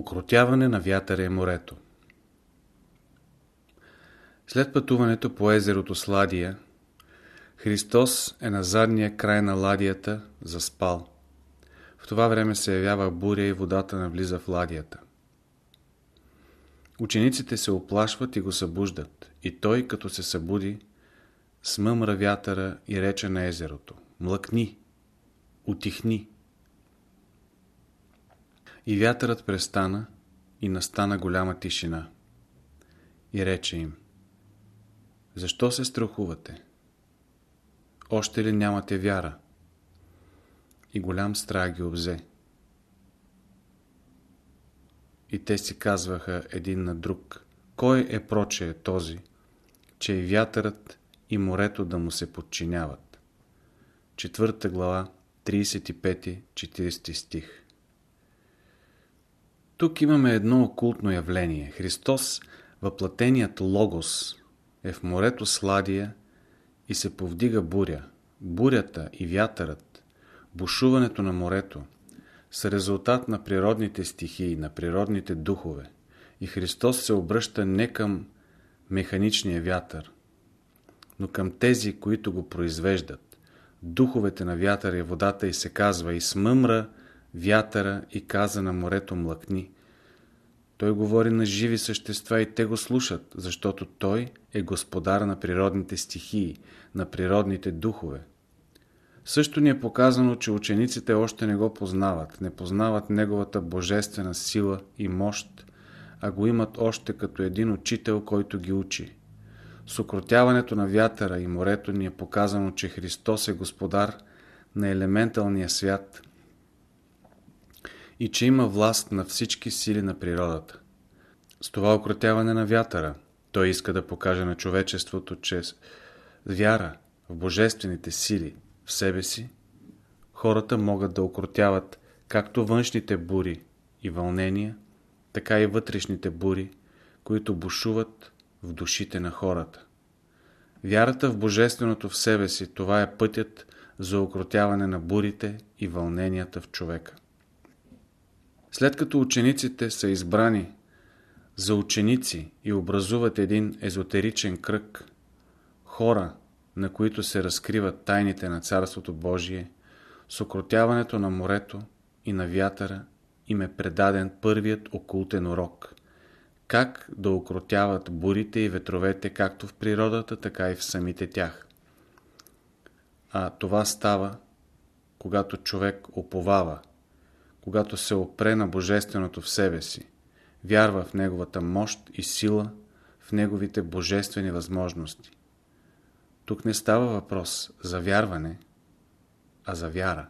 Укротяване на вятъра и морето След пътуването по езерото с Ладия, Христос е на задния край на ладията, заспал. В това време се явява буря и водата навлиза в ладията. Учениците се оплашват и го събуждат, и той, като се събуди, смъмра вятъра и рече на езерото «Млъкни! Утихни!» И вятърът престана и настана голяма тишина. И рече им Защо се страхувате? Още ли нямате вяра? И голям страх ги обзе. И те си казваха един на друг Кой е прочее този, че и вятърът и морето да му се подчиняват? Четвърта глава, 35-40 стих тук имаме едно окултно явление. Христос, въплатеният Логос, е в морето Сладия и се повдига буря. Бурята и вятърът, бушуването на морето, са резултат на природните стихии, на природните духове. И Христос се обръща не към механичния вятър, но към тези, които го произвеждат. Духовете на вятъра и водата и се казва и смъмра вятъра и каза на морето млъкни. Той говори на живи същества и те го слушат, защото той е господар на природните стихии, на природните духове. Също ни е показано, че учениците още не го познават, не познават неговата божествена сила и мощ, а го имат още като един учител, който ги учи. С на вятъра и морето ни е показано, че Христос е господар на елементалния свят и че има власт на всички сили на природата. С това укротяване на вятъра той иска да покаже на човечеството, че вяра в божествените сили в себе си, хората могат да укротяват както външните бури и вълнения, така и вътрешните бури, които бушуват в душите на хората. Вярата в Божественото в себе си, това е пътят за укротяване на бурите и вълненията в човека. След като учениците са избрани за ученици и образуват един езотеричен кръг, хора, на които се разкриват тайните на Царството Божие, с на морето и на вятъра им е предаден първият окултен урок. Как да окротяват бурите и ветровете както в природата, така и в самите тях. А това става, когато човек оповава, когато се опре на Божественото в себе си, вярва в Неговата мощ и сила, в Неговите божествени възможности. Тук не става въпрос за вярване, а за вяра.